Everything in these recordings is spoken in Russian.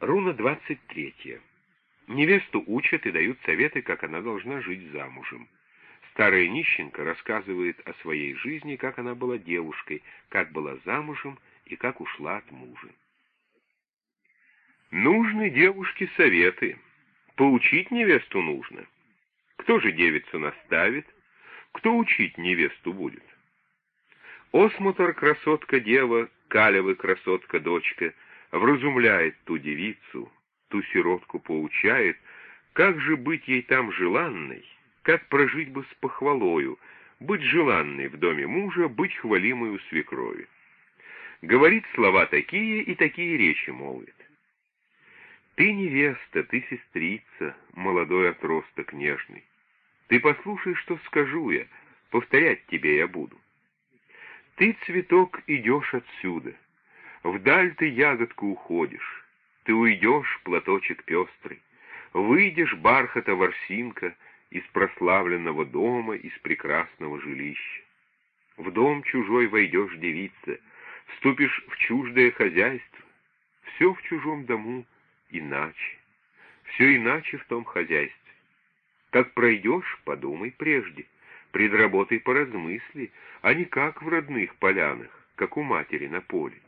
Руна 23. Невесту учат и дают советы, как она должна жить замужем. Старая нищенка рассказывает о своей жизни, как она была девушкой, как была замужем и как ушла от мужа. Нужны девушке советы. Поучить невесту нужно. Кто же девицу наставит? Кто учить невесту будет? Осмотр красотка-дева, калевы красотка-дочка — вразумляет ту девицу, ту сиротку поучает, как же быть ей там желанной, как прожить бы с похвалою, быть желанной в доме мужа, быть хвалимой у свекрови. Говорит слова такие и такие речи молвит. Ты невеста, ты сестрица, молодой отросток нежный. Ты послушай, что скажу я, повторять тебе я буду. Ты, цветок, идешь отсюда — Вдаль ты, ягодку, уходишь, Ты уйдешь, платочек пестрый, Выйдешь, бархата ворсинка, Из прославленного дома, Из прекрасного жилища. В дом чужой войдешь, девица, Вступишь в чуждое хозяйство. Все в чужом дому иначе, Все иначе в том хозяйстве. Как пройдешь, подумай прежде, Пред работой поразмысли, А не как в родных полянах, Как у матери на поле.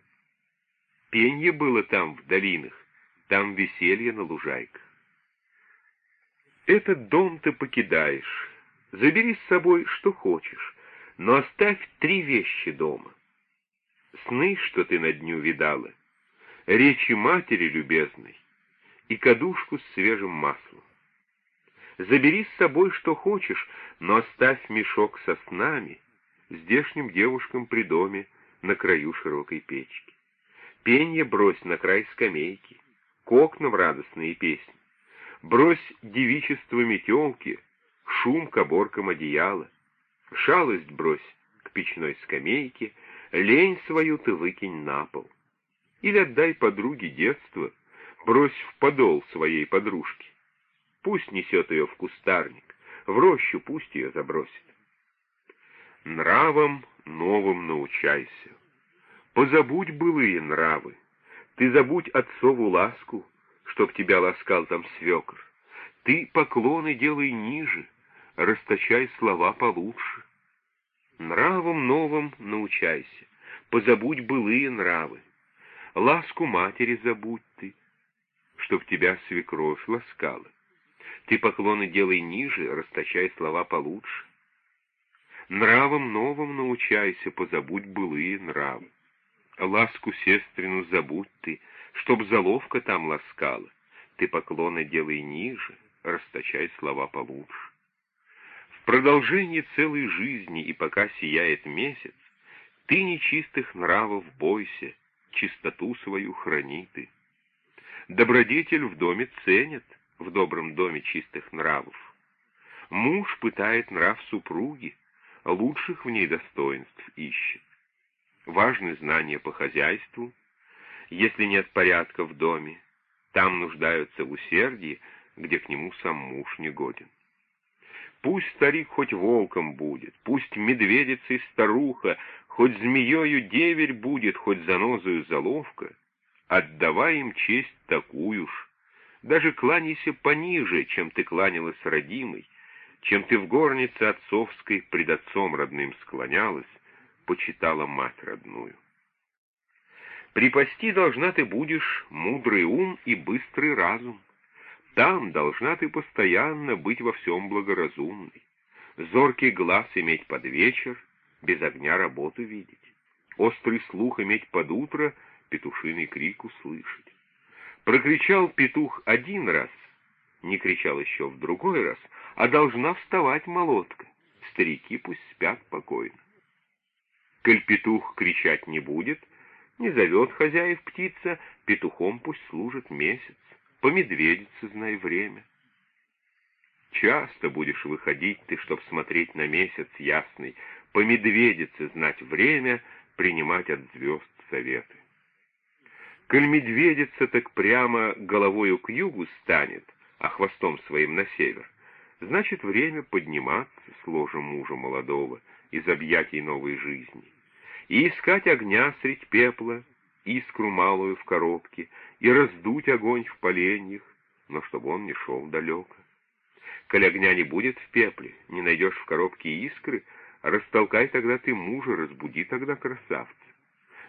Пенье было там, в долинах, там веселье на лужайках. Этот дом ты покидаешь, забери с собой, что хочешь, но оставь три вещи дома. Сны, что ты на дню видала, речи матери любезной и кадушку с свежим маслом. Забери с собой, что хочешь, но оставь мешок со снами здешним девушкам при доме на краю широкой печки. Пенье брось на край скамейки, к окнам радостные песни. Брось девичество метелки, шум к оборкам одеяла. Шалость брось к печной скамейке, лень свою ты выкинь на пол. Или отдай подруге детство, брось в подол своей подружки. Пусть несет ее в кустарник, в рощу пусть ее забросит. Нравом новым научайся, Позабудь былые нравы, ты забудь отцову ласку, чтоб тебя ласкал там свекр. Ты поклоны делай ниже, расточай слова получше. Нравом новым научайся, позабудь былые нравы. Ласку матери забудь ты, чтоб тебя свекровь ласкала. Ты поклоны делай ниже, расточай слова получше. Нравом новым научайся, позабудь былые нравы ласку сестрину забудь ты, чтоб заловка там ласкала. Ты поклоны делай ниже, расточай слова получше. В продолжении целой жизни и пока сияет месяц, ты нечистых нравов бойся, чистоту свою храни ты. Добродетель в доме ценят, в добром доме чистых нравов. Муж пытает нрав супруги, лучших в ней достоинств ищет важны знания по хозяйству. Если нет порядка в доме, там нуждаются в усердии, где к нему сам муж не годен. Пусть старик хоть волком будет, пусть медведицей старуха, хоть змеёю деверь будет, хоть занозою заловка, отдавай им честь такую ж, даже кланяйся пониже, чем ты кланялась родимой, чем ты в горнице отцовской пред отцом родным склонялась, почитала мать родную. Припасти должна ты будешь мудрый ум и быстрый разум. Там должна ты постоянно быть во всем благоразумной. Зоркий глаз иметь под вечер, без огня работу видеть. Острый слух иметь под утро, петушиный крик услышать. Прокричал петух один раз, не кричал еще в другой раз, а должна вставать молотка. Старики пусть спят покойно. Коль петух кричать не будет, не зовет хозяев птица, петухом пусть служит месяц, по медведице знай время. Часто будешь выходить ты, чтоб смотреть на месяц ясный, по медведице знать время, принимать от звезд советы. Коль медведица так прямо головою к югу станет, а хвостом своим на север, значит время подниматься с ложа мужа молодого, из объятий новой жизни, и искать огня средь пепла, искру малую в коробке, и раздуть огонь в поленьях, но чтобы он не шел далеко. Коль огня не будет в пепле, не найдешь в коробке искры, растолкай тогда ты мужа, разбуди тогда красавца.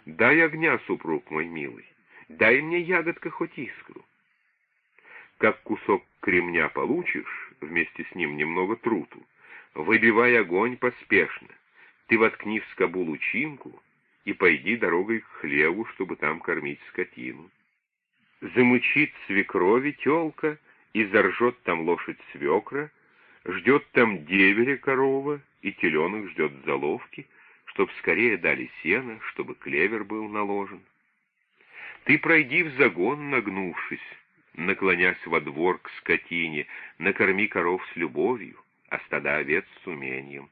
Дай огня, супруг мой милый, дай мне ягодка хоть искру. Как кусок кремня получишь, вместе с ним немного труту, выбивай огонь поспешно, ты воткни в скобу лучинку и пойди дорогой к хлеву, чтобы там кормить скотину. Замычит свекрови телка — и заржет там лошадь свекра, ждет там деверя корова, и теленок ждет заловки, чтоб скорее дали сено, чтобы клевер был наложен. Ты пройди в загон, нагнувшись, наклонясь во двор к скотине, накорми коров с любовью, а стада овец с умением.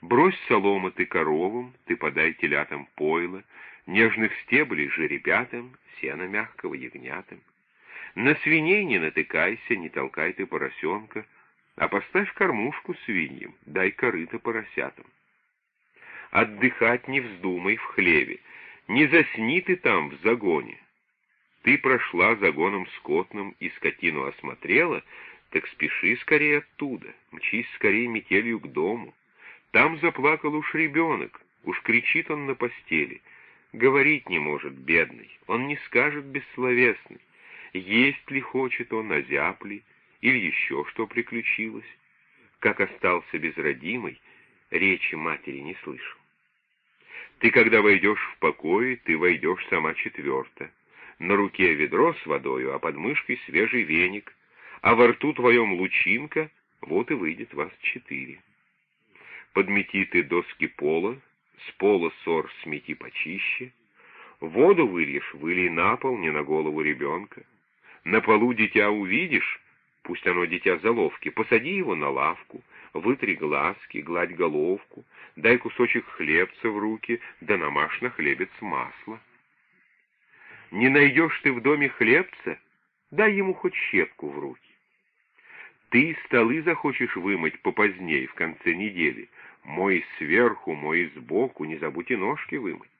Брось соломы ты коровам, ты подай телятам пойло, нежных стеблей же ребятам, сена мягкого ягнятам. На свиней не натыкайся, не толкай ты поросенка, а поставь кормушку свиньям, дай корыто поросятам. Отдыхать не вздумай в хлеве, не засни ты там в загоне. Ты прошла загоном скотным и скотину осмотрела, так спеши скорее оттуда, мчись скорее метелью к дому. Там заплакал уж ребенок, уж кричит он на постели. Говорить не может, бедный, он не скажет бессловесный есть ли хочет он, озяб ли, или еще что приключилось. Как остался без родимой, речи матери не слышал. Ты, когда войдешь в покой, ты войдешь сама четверта. На руке ведро с водою, а под мышкой свежий веник, а во рту твоем лучинка, вот и выйдет вас четыре. Подмети ты доски пола, с пола ссор смети почище, воду выльешь, вылей на пол, не на голову ребенка. На полу дитя увидишь, пусть оно дитя заловки, посади его на лавку, вытри глазки, гладь головку, дай кусочек хлебца в руки, да намажь на хлебец масло. Не найдешь ты в доме хлебца, дай ему хоть щетку в руки. Ты столы захочешь вымыть попоздней, в конце недели, мой сверху, мой сбоку, не забудь и ножки вымыть.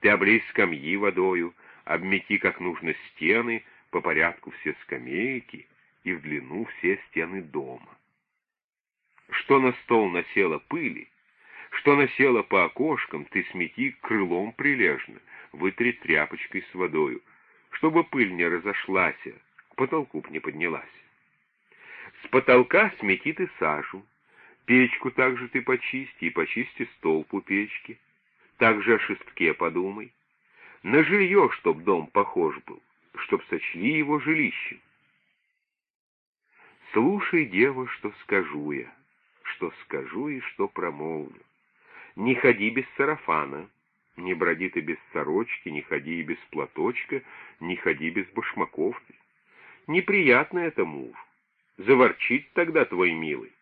Ты облей скамьи водою, обмети как нужно стены, по порядку все скамейки и в длину все стены дома. Что на стол насела пыли, что насела по окошкам, ты смети крылом прилежно, вытри тряпочкой с водою, чтобы пыль не разошлась, к потолку б не поднялась. С потолка смети ты сажу, печку также ты почисти и почисти столб у печки, также о шестке подумай, на жилье, чтоб дом похож был чтоб сочли его жилищем. Слушай, дева, что скажу я, что скажу и что промолвлю. Не ходи без сарафана, не броди ты без сорочки, не ходи и без платочка, не ходи без башмаков. Неприятно это муж. Заворчит тогда твой милый.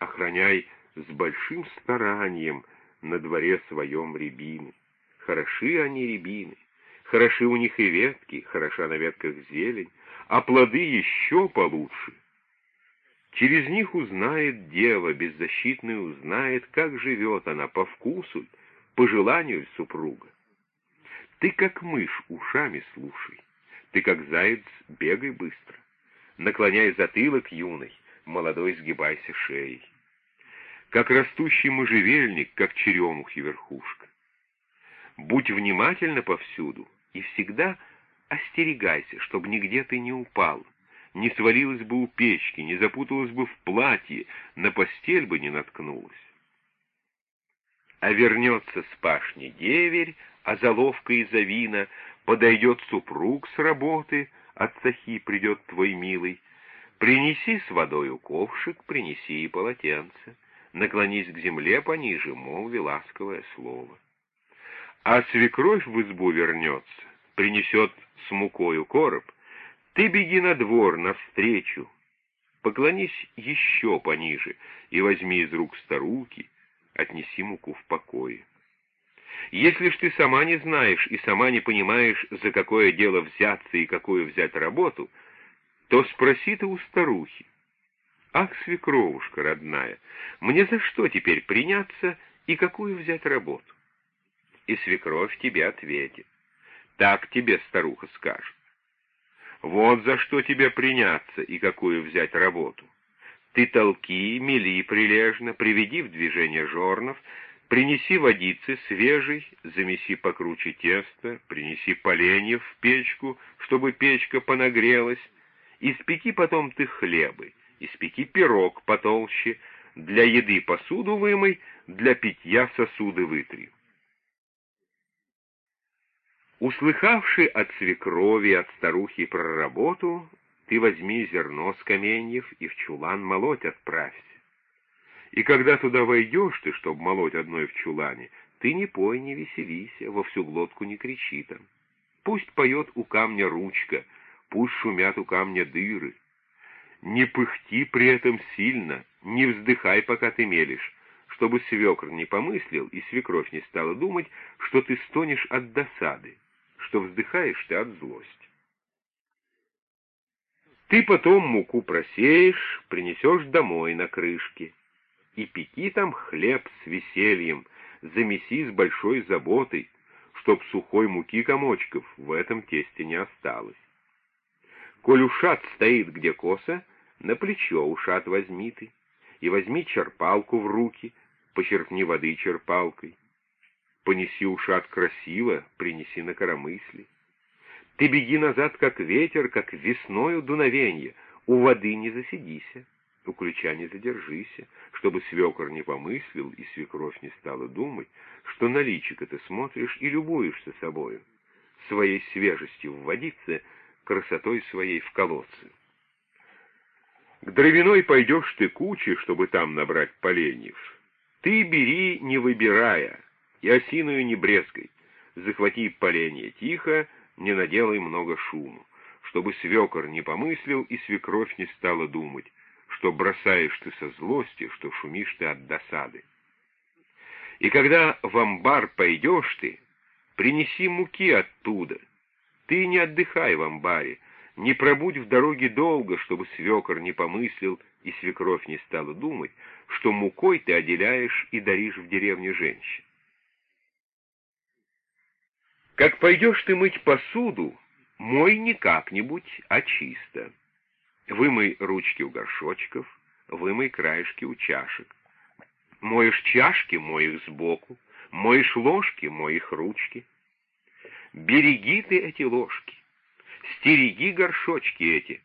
Охраняй с большим старанием на дворе своем рябины. Хороши они рябины. Хороши у них и ветки, хороша на ветках зелень, а плоды еще получше. Через них узнает дева, беззащитная узнает, как живет она, по вкусу, по желанию супруга. Ты как мышь ушами слушай, ты как заяц бегай быстро. Наклоняй затылок юный, молодой сгибайся шеей. Как растущий можжевельник, как черемухи верхушка. Будь внимательна повсюду, и всегда остерегайся, чтобы нигде ты не упал, не свалилась бы у печки, не запуталась бы в платье, на постель бы не наткнулась. А вернется с пашни деверь, а заловка из вина, подойдет супруг с работы, от сахи придет твой милый, принеси с водою ковшик, принеси и полотенце, наклонись к земле пониже, молви ласковое слово. А свекровь в избу вернется, принесет с мукою короб, ты беги на двор навстречу, поклонись еще пониже и возьми из рук старухи, отнеси муку в покое. Если ж ты сама не знаешь и сама не понимаешь, за какое дело взяться и какую взять работу, то спроси ты у старухи. Ах, свекровушка родная, мне за что теперь приняться и какую взять работу? и свекровь тебе ответит. Так тебе старуха скажет. Вот за что тебе приняться и какую взять работу. Ты толки, мели прилежно, приведи в движение жорнов, принеси водицы свежей, замеси покруче тесто, принеси поленьев в печку, чтобы печка понагрелась, испеки потом ты хлебы, испеки пирог потолще, для еды посуду вымой, для питья сосуды вытри. Услыхавши от свекрови, от старухи про работу, ты возьми зерно с каменьев и в чулан молоть отправься. И когда туда войдешь ты, чтоб молоть одной в чулане, ты не пой, не веселися, во всю глотку не кричи там. Пусть поет у камня ручка, пусть шумят у камня дыры. Не пыхти при этом сильно, не вздыхай, пока ты мелешь, чтобы свекр не помыслил и свекровь не стала думать, что ты стонешь от досады, что вздыхаешь ты от злости. Ты потом муку просеешь, принесешь домой на крышке, и пеки там хлеб с весельем, замеси с большой заботой, чтоб сухой муки комочков в этом тесте не осталось. Коль ушат стоит где косо, на плечо ушат возьми ты, и возьми черпалку в руки, почерпни воды черпалкой. Понеси ушат красиво, принеси на коромысли. Ты беги назад, как ветер, как весною дуновенье, у воды не засидися, у ключа не задержися, чтобы свекор не помыслил и свекровь не стала думать, что на личико ты смотришь и любуешься собою, своей свежестью в водице, красотой своей в колодце. К дровяной пойдешь ты кучи, чтобы там набрать поленьев. Ты бери, не выбирая, и осиную не брезгай. Захвати поленье тихо, не наделай много шуму, чтобы свекор не помыслил и свекровь не стала думать, что бросаешь ты со злости, что шумишь ты от досады. И когда в амбар пойдешь ты, принеси муки оттуда. Ты не отдыхай в амбаре, не пробудь в дороге долго, чтобы свекор не помыслил и свекровь не стала думать, что мукой ты отделяешь и даришь в деревне женщин. Как пойдешь ты мыть посуду, мой не как-нибудь, а чисто. Вымой ручки у горшочков, вымой краешки у чашек. Моешь чашки, мой их сбоку, моешь ложки, мой их ручки. Береги ты эти ложки, Стереги горшочки эти,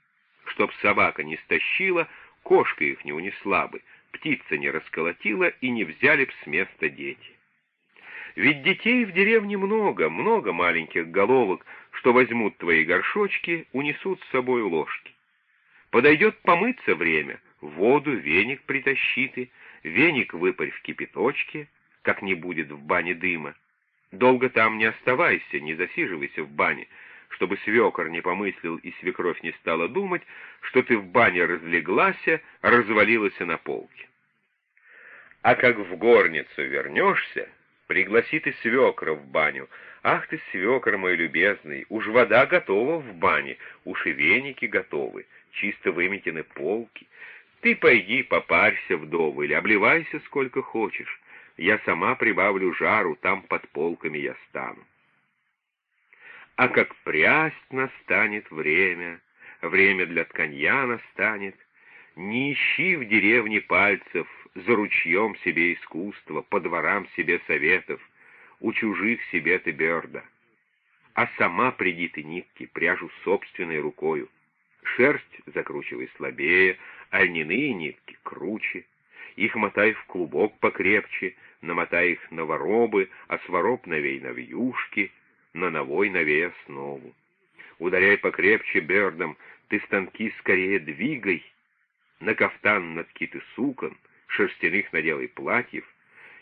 чтоб собака не стащила, кошка их не унесла бы, птица не расколотила и не взяли б с места дети. Ведь детей в деревне много, много маленьких головок, что возьмут твои горшочки, унесут с собой ложки. Подойдет помыться время, воду, веник притащи ты, веник выпарь в кипяточке, как не будет в бане дыма. Долго там не оставайся, не засиживайся в бане, чтобы свекор не помыслил и свекровь не стала думать, что ты в бане разлеглася, развалилась на полке. А как в горницу вернешься, пригласи ты свекра в баню. Ах ты, свекр мой любезный, уж вода готова в бане, уж и веники готовы, чисто выметены полки. Ты пойди попарься вдоволь, обливайся сколько хочешь. Я сама прибавлю жару, там под полками я стану. А как прясть настанет время, время для тканья настанет, не ищи в деревне пальцев, за ручьем себе искусства, по дворам себе советов, у чужих себе ты берда. А сама приди ты нитки, пряжу собственной рукою. Шерсть закручивай слабее, а льняные нитки круче. Их мотай в клубок покрепче, намотай их на воробы, а свароб навей на вьюшки — на новой новей основу. Ударяй покрепче бердом, ты станки скорее двигай. На кафтан надкиты сукон, шерстяных наделай платьев,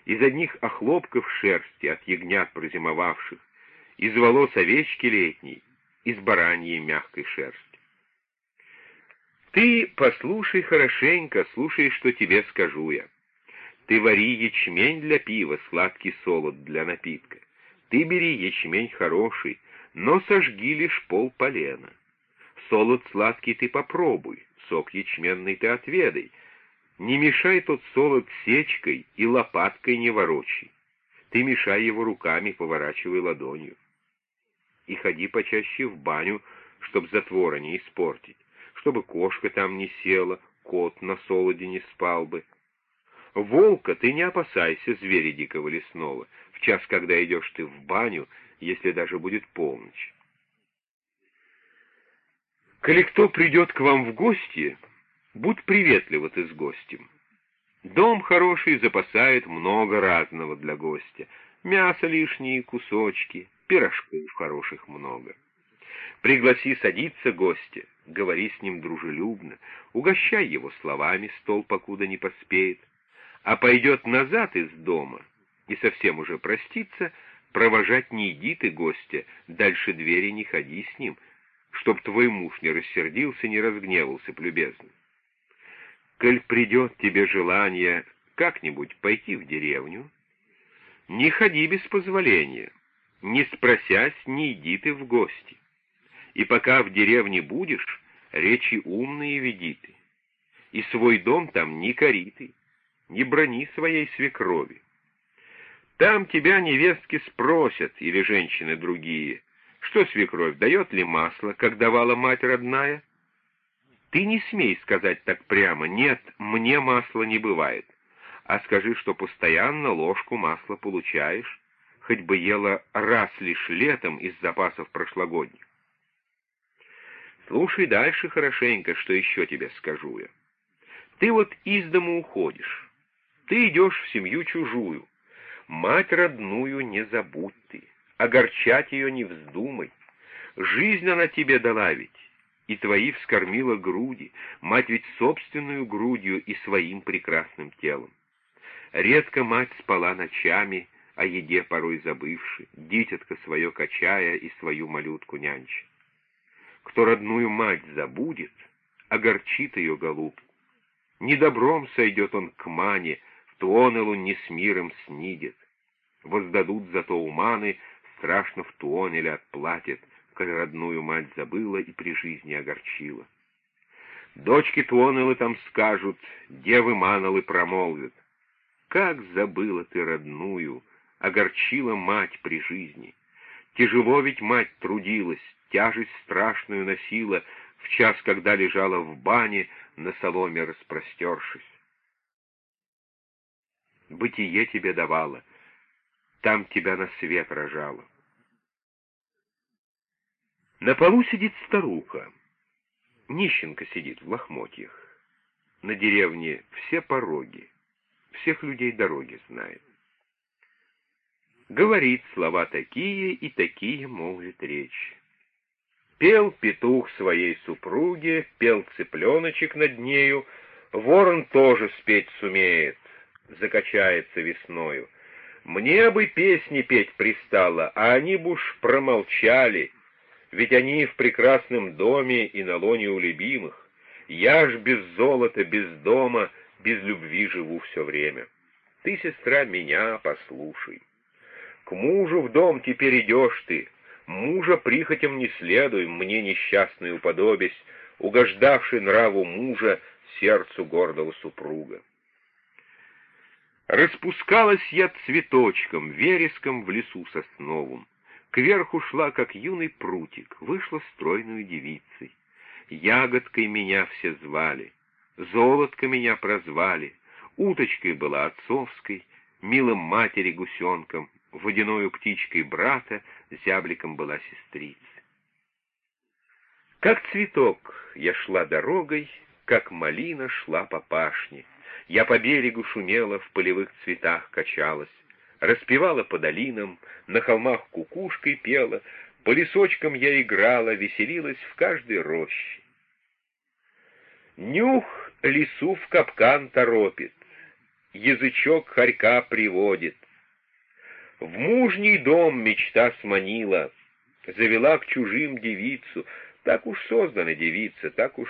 из одних охлопков шерсти от ягнят прозимовавших, из волос овечки летней, из бараньей мягкой шерсти. Ты послушай хорошенько, слушай, что тебе скажу я. Ты вари ячмень для пива, сладкий солод для напитка. Ты бери ячмень хороший, но сожги лишь пол полена. Солод сладкий ты попробуй, сок ячменный ты отведай. Не мешай тот солод сечкой и лопаткой не ворочай. Ты мешай его руками, поворачивай ладонью. и ходи почаще в баню, чтоб затвора не испортить, чтобы кошка там не села, кот на солоде не спал бы. Волка ты не опасайся, зверя дикого лесного, в час, когда идешь ты в баню, если даже будет полночь. Коли кто придет к вам в гости, будь приветлива ты с гостем. Дом хороший запасает много разного для гостя. Мясо лишние кусочки, пирожков хороших много. Пригласи садиться гостя, говори с ним дружелюбно, угощай его словами, стол покуда не поспеет. А пойдет назад из дома и совсем уже проститься, провожать не иди ты гостя, дальше двери не ходи с ним, чтоб твой муж не рассердился, не разгневался любезно. Коль придет тебе желание как-нибудь пойти в деревню, не ходи без позволения, не спросясь, не иди ты в гости. И пока в деревне будешь, речи умные веди ты. И свой дом там не кори ты, не брони своей свекрови. Там тебя невестки спросят, или женщины другие, что свекровь, дает ли масло, как давала мать родная? Ты не смей сказать так прямо, нет, мне масла не бывает, а скажи, что постоянно ложку масла получаешь, хоть бы ела раз лишь летом из запасов прошлогодних. Слушай дальше хорошенько, что еще тебе скажу я. Ты вот из дому уходишь, ты идешь в семью чужую, мать родную не забудь ты, огорчать ее не вздумай, жизнь она тебе дала ведь, и твои вскормила груди, мать ведь собственную грудью и своим прекрасным телом. Редко мать спала ночами, о еде порой забывши, дитятка свое качая и свою малютку нянча. Кто родную мать забудет, огорчит ее голубку. Недобром сойдет он к мане, в Туонелу не с миром снидет. Воздадут зато уманы, страшно в Туонеле отплатят, коль родную мать забыла и при жизни огорчила. Дочки Туонелы там скажут, девы Манолы промолвят. Как забыла ты родную, огорчила мать при жизни. Тяжело ведь мать трудилась, тяжесть страшную носила, в час, когда лежала в бане, на соломе распростершись. Бытие тебе давала, там тебя на свет рожала. На полу сидит старуха. Нищенка сидит в лохмотьях. На деревне все пороги. Всех людей дороги знает. Говорит слова такие и такие молвит речь. Пел петух своей супруге, пел цыпленочек над нею, ворон тоже спеть сумеет, закачается весною. Мне бы песни петь пристало, а они б уж промолчали, ведь они в прекрасном доме и на лоне у любимых. Я ж без золота, без дома, без любви живу все время. Ты, сестра, меня послушай. К мужу в дом теперь идешь ты, мужа прихотям не следуй, мне несчастный уподобясь, угождавший нраву мужа, сердцу гордого супруга. Распускалась я цветочком, вереском в лесу сосновом. Кверху шла, как юный прутик, вышла стройную девицей. Ягодкой меня все звали, золотко меня прозвали, уточкой была отцовской, милым матери гусенком, водяною птичкой брата, зябликом была сестрица. Как цветок я шла дорогой, как малина шла по пашне. Я по берегу шумела, в полевых цветах качалась распевала по долинам, на холмах кукушкой пела, по лесочкам я играла, веселилась в каждой роще. Нюх лесу в капкан торопит, язычок хорька приводит. В мужний дом мечта сманила, завела к чужим девицу, так уж создана девица, так уж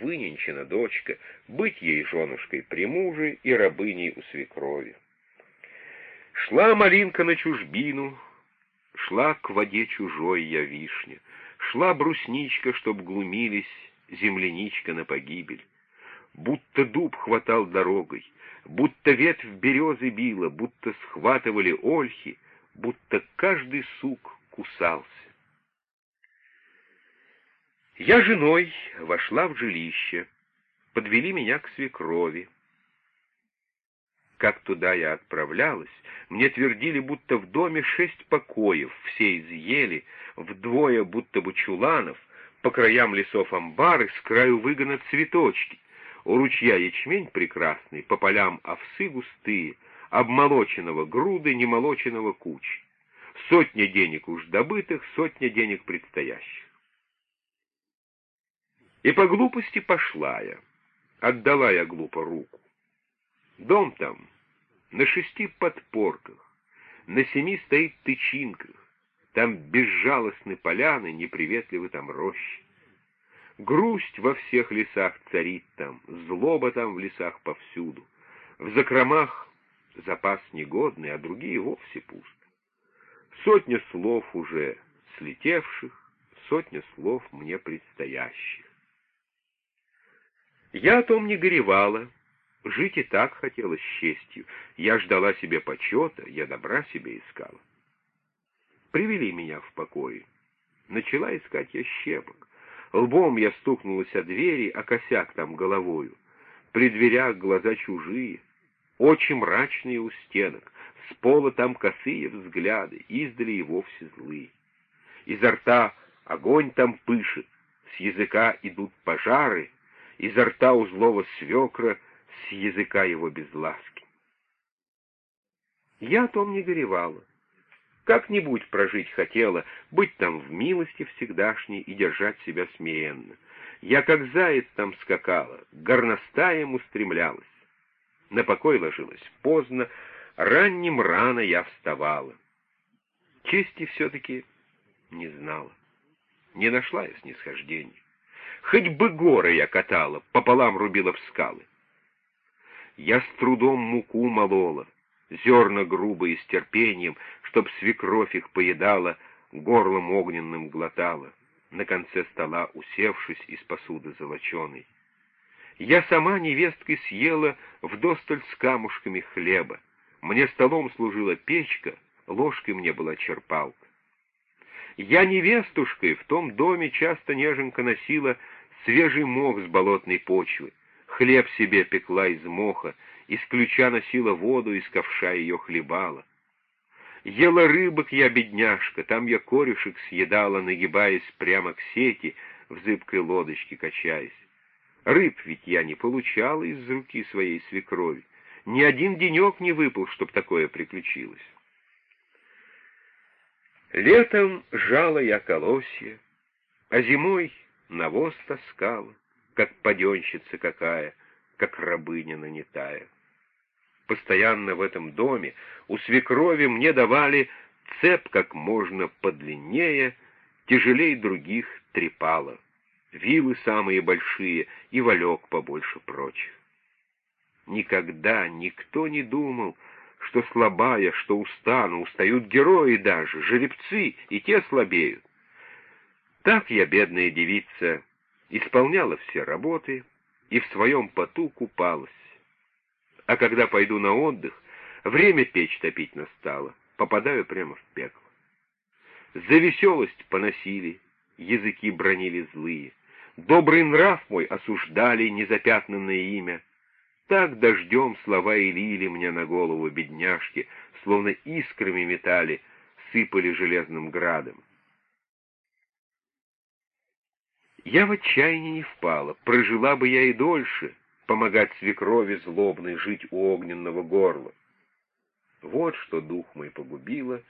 выненчена дочка, быть ей женушкой при муже и рабыней у свекрови. Шла малинка на чужбину, шла к воде чужой я вишня, шла брусничка, чтоб глумились, земляничка на погибель. Будто дуб хватал дорогой, будто ветвь березы била, будто схватывали ольхи, будто каждый сук кусался. Я женой вошла в жилище, подвели меня к свекрови. Как туда я отправлялась, мне твердили, будто в доме шесть покоев, все из ели, вдвое будто бы чуланов, по краям лесов амбары, с краю выгона цветочки. У ручья ячмень прекрасный, по полям овсы густые, обмолоченного груды, немолоченного кучи. Сотня денег уж добытых, сотня денег предстоящих. И по глупости пошла я, отдала я глупо руку. Дом там на шести подпорках, на семи стоит тычинках, там безжалостны поляны, неприветливы там рощи. Грусть во всех лесах царит там, злоба там в лесах повсюду. В закромах запас негодный, а другие вовсе пуст. Сотня слов уже слетевших, сотня слов мне предстоящих. Я о том не горевала, жить и так хотелось с честью. Я ждала себе почета, я добра себе искала. Привели меня в покое. Начала искать я щепок. Лбом я стукнулась о двери, а косяк там головою. При дверях глаза чужие, очи мрачные у стенок, с пола там косые взгляды, издали и вовсе злые. Изо рта огонь там пышет, с языка идут пожары, изо рта у злого свекра, с языка его без ласки. Я о том не горевала. Как-нибудь прожить хотела, быть там в милости всегдашней и держать себя смиренно. Я как заяц там скакала, горностаем устремлялась. На покой ложилась поздно, ранним рано я вставала. Чести все-таки не знала, не нашла я снисхождения. Хоть бы горы я катала, пополам рубила в скалы. Я с трудом муку молола, зерна грубые с терпением, чтоб свекровь их поедала, горлом огненным глотала, на конце стола усевшись из посуды золоченой. Я сама невесткой съела вдосталь с камушками хлеба. Мне столом служила печка, ложкой мне была черпалка. Я невестушкой в том доме часто неженка носила свежий мох с болотной почвы, хлеб себе пекла из моха, из ключа носила воду, из ковша ее хлебала. Ела рыбок я, бедняжка, там я корешек съедала, нагибаясь прямо к сети, в зыбкой лодочке качаясь. Рыб ведь я не получала из руки своей свекрови. Ни один денек не выпал, чтоб такое приключилось. Летом жала я колосья, а зимой навоз таскала, как паденщица какая, как рабыня нанятая постоянно в этом доме, у свекрови мне давали цеп как можно подлиннее, тяжелей других трепала, вилы самые большие и валек побольше прочих. Никогда никто не думал, что слабая, что устану, устают герои даже, жеребцы, и те слабеют. Так я, бедная девица, исполняла все работы и в своем поту купалась, а когда пойду на отдых, время печь топить настало, попадаю прямо в пекло. За веселость поносили, языки бронили злые. Добрый нрав мой осуждали незапятнанное имя. Так дождем слова и лили мне на голову бедняжки, словно искрами метали, сыпали железным градом. Я в отчаяние не впала, прожила бы я и дольше, помогать свекрови злобной жить у огненного горла. Вот что дух мой погубило,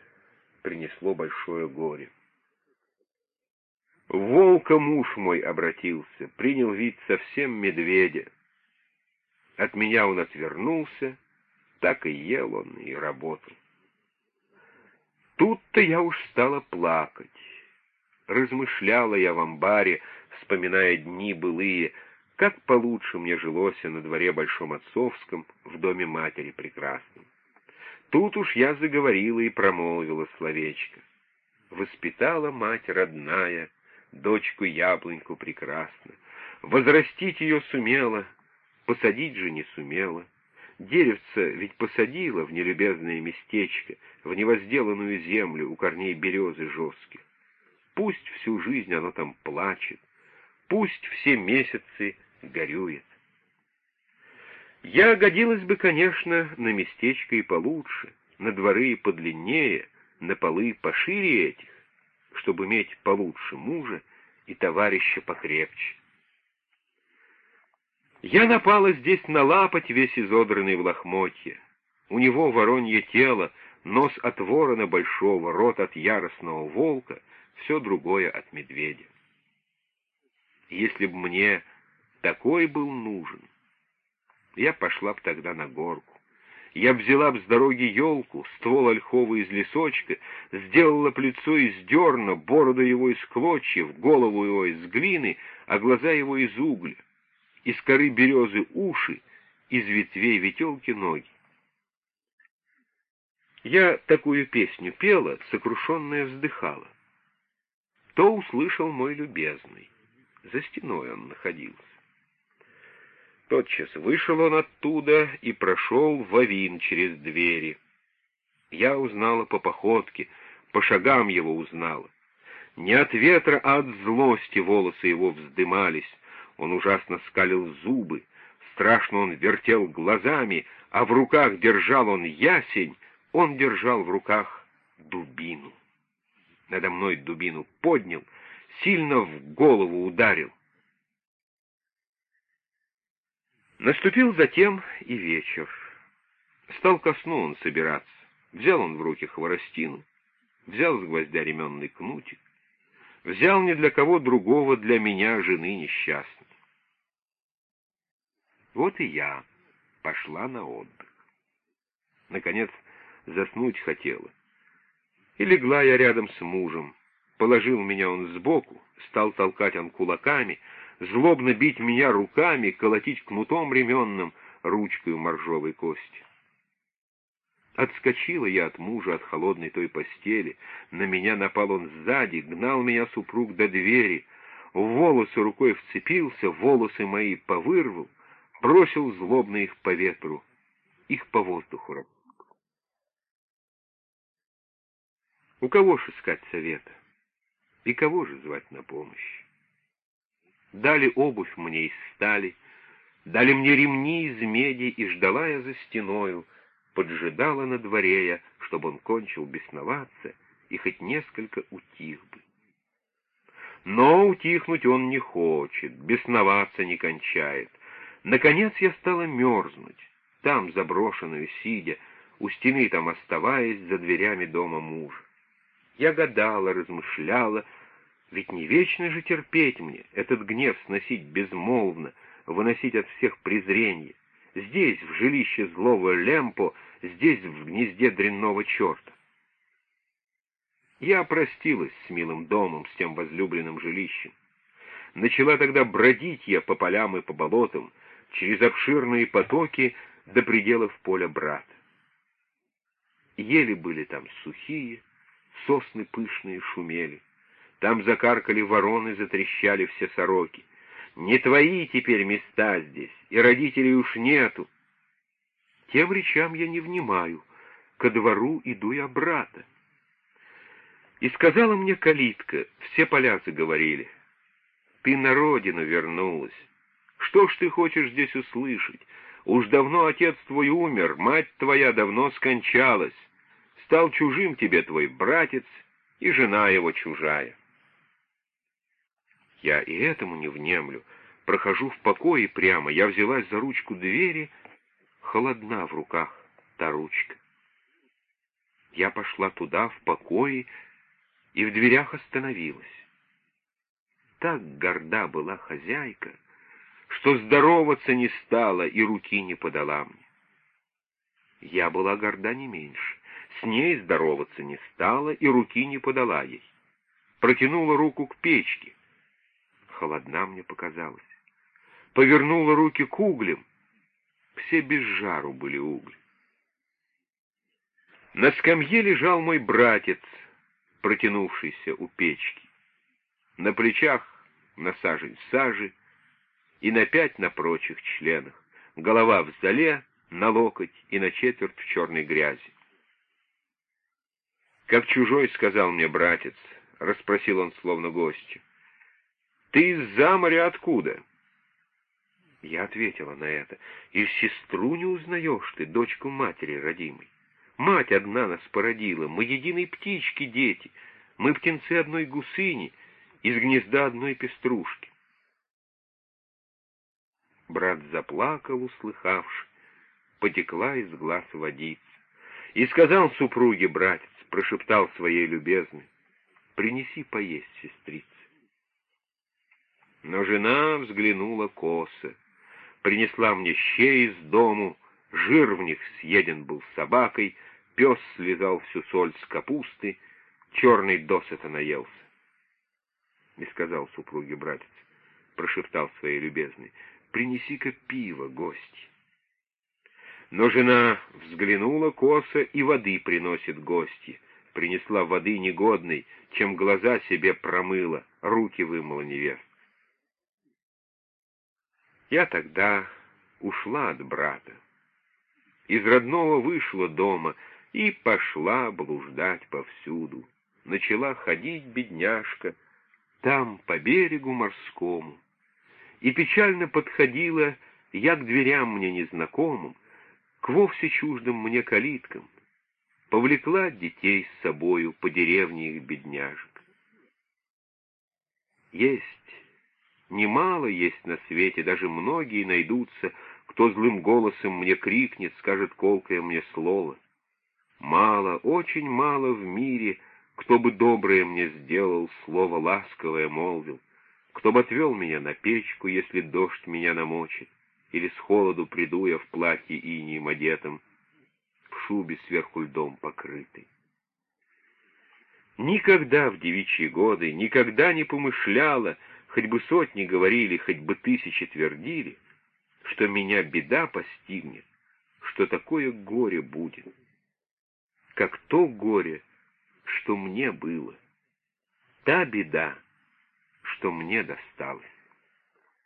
принесло большое горе. Волка муж мой обратился, принял вид совсем медведя. От меня он отвернулся, так и ел он и работал. Тут-то я уж стала плакать. Размышляла я в амбаре, вспоминая дни былые, как получше мне жилось на дворе Большом Отцовском, в доме матери прекрасном. Тут уж я заговорила и промолвила словечко. Воспитала мать родная, дочку яблоньку прекрасно. Возрастить ее сумела, посадить же не сумела. Деревце ведь посадила в нелюбезное местечко, в невозделанную землю у корней березы жестких. Пусть всю жизнь оно там плачет, пусть все месяцы горюет. Я годилась бы, конечно, на местечко и получше, на дворы и подлиннее, на полы пошире этих, чтобы иметь получше мужа и товарища покрепче. Я напала здесь на лапоть весь изодранный в лохмотье. У него воронье тело, нос от ворона большого, рот от яростного волка, все другое от медведя. Если б мне такой был нужен, я пошла б тогда на горку. Я взяла б с дороги елку, ствол ольховый из лесочка, сделала б лицо из дерна, бороду его из клочьев, голову его из глины, а глаза его из угля, из коры березы уши, из ветвей ветелки ноги. Я такую песню пела, сокрушенная вздыхала. То услышал мой любезный. За стеной он находился. Тотчас вышел он оттуда и прошел в Авин через двери. Я узнала по походке, по шагам его узнала. Не от ветра, а от злости волосы его вздымались. Он ужасно скалил зубы, страшно он вертел глазами, а в руках держал он ясень, он держал в руках дубину. Надо мной дубину поднял, сильно в голову ударил. Наступил затем и вечер. Стал ко сну он собираться. Взял он в руки хворостину, взял с гвоздя ременный кнутик, взял не для кого другого, для меня, жены несчастной. Вот и я пошла на отдых. Наконец, заснуть хотела. И легла я рядом с мужем. Положил меня он сбоку, стал толкать он кулаками, злобно бить меня руками, колотить кнутом ременным, ручкой моржовой кости. Отскочила я от мужа, от холодной той постели. На меня напал он сзади, гнал меня супруг до двери. В волосы рукой вцепился, волосы мои повырвал, бросил злобно их по ветру, их по воздуху У кого ж искать совета? И кого же звать на помощь? Дали обувь мне из стали, дали мне ремни из меди, и ждала я за стеною, поджидала на дворе я, чтобы он кончил бесноваться и хоть несколько утих бы. Но утихнуть он не хочет, бесноваться не кончает. Наконец я стала мерзнуть, там, заброшенную, сидя, у стены там оставаясь за дверями дома мужа. Я гадала, размышляла, ведь не вечно же терпеть мне, этот гнев сносить безмолвно, выносить от всех презрение. Здесь, в жилище злого Лемпо, здесь, в гнезде дрянного черта. Я простилась с милым домом, с тем возлюбленным жилищем. Начала тогда бродить я по полям и по болотам, через обширные потоки до пределов поля брата. Ели были там сухие, сосны пышные шумели. Там закаркали вороны, затрещали все сороки. Не твои теперь места здесь, и родителей уж нету. Тем речам я не внимаю, ко двору иду я брата. И сказала мне калитка, все поля заговорили. Ты на родину вернулась. Что ж ты хочешь здесь услышать? Уж давно отец твой умер, мать твоя давно скончалась. Стал чужим тебе твой братец, и жена его чужая. Я и этому не внемлю. Прохожу в покое прямо, я взялась за ручку двери, холодна в руках та ручка. Я пошла туда, в покое, и в дверях остановилась. Так горда была хозяйка, что здороваться не стала и руки не подала мне. Я была горда не меньше. С ней здороваться не стала и руки не подала ей. Протянула руку к печке. Холодна мне показалось. Повернула руки к углям. Все без жару были угли. На скамье лежал мой братец, протянувшийся у печки. На плечах на сажень сажи и на пять на прочих членах. Голова в зале, на локоть и на четверть в черной грязи. Как чужой, сказал мне братец, расспросил он словно гостю. Ты из-за моря откуда?» Я ответила на это. «И сестру не узнаешь ты, дочку матери родимой. Мать одна нас породила, мы единой птички дети, мы птенцы одной гусыни, из гнезда одной пеструшки». Брат заплакал, услыхавши, потекла из глаз водица. И сказал супруге братец, прошептал своей любезной, «Принеси поесть, сестрица». Но жена взглянула косо, принесла мне щей из дому, жир в них съеден был собакой, пес слезал всю соль с капусты, черный досыта наелся. Не сказал супруге братец, прошептал своей любезной, принеси-ка пиво, гость. Но жена взглянула косо и воды приносит гости. Принесла воды негодной, чем глаза себе промыла, руки вымыла невеста. Я тогда ушла от брата. Из родного вышла дома и пошла блуждать повсюду. Начала ходить бедняжка там, по берегу морскому. И печально подходила я к дверям мне незнакомым, к вовсе чуждым мне калиткам. Повлекла детей с собою по деревне их бедняжек. Есть Немало есть на свете, даже многие найдутся, кто злым голосом мне крикнет, скажет колкое мне слово. Мало, очень мало в мире, кто бы доброе мне сделал, слово ласковое молвил, кто бы отвел меня на печку, если дождь меня намочит, или с холоду приду я в платье инием одетом, в шубе сверху льдом покрытой. Никогда в девичьи годы, никогда не помышляла, хоть бы сотни говорили, хоть бы тысячи твердили, что меня беда постигнет, что такое горе будет, как то горе, что мне было, та беда, что мне досталась.